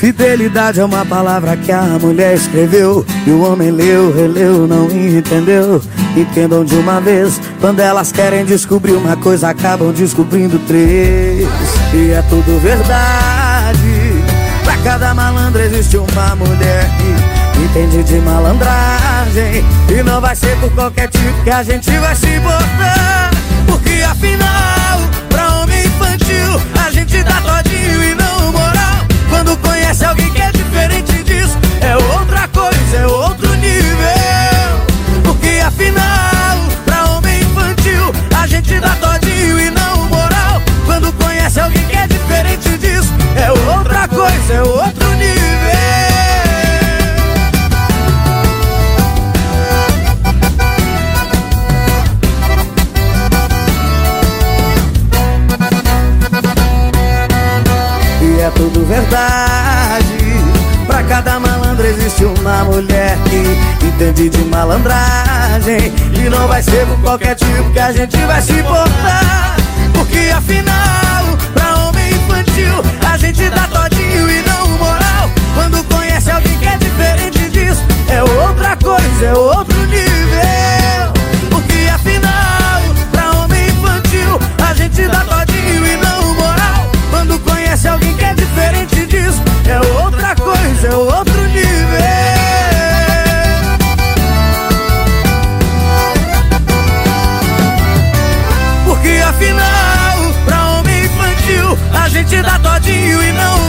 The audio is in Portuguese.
Fidelidade é uma palavra que a mulher escreveu E o homem leu, releu, não entendeu. Entendam de uma vez Quando elas querem descobrir uma coisa Acabam descobrindo três. E é tudo verdade. Pra cada malandro existe uma mulher que entende de malandragem. E não vai ser por qualquer tipo que a gente vai se botar Porque afinal, alguém que é diferente disso. É outra coisa, é outro é tudo verdade. Pra cada malandro existe uma mulher que entende de malandragem. E não vai ser por qualquer tipo que a gente vai se portar Porque afinal, Afinal, pra homem infantil A gente dá todinho e não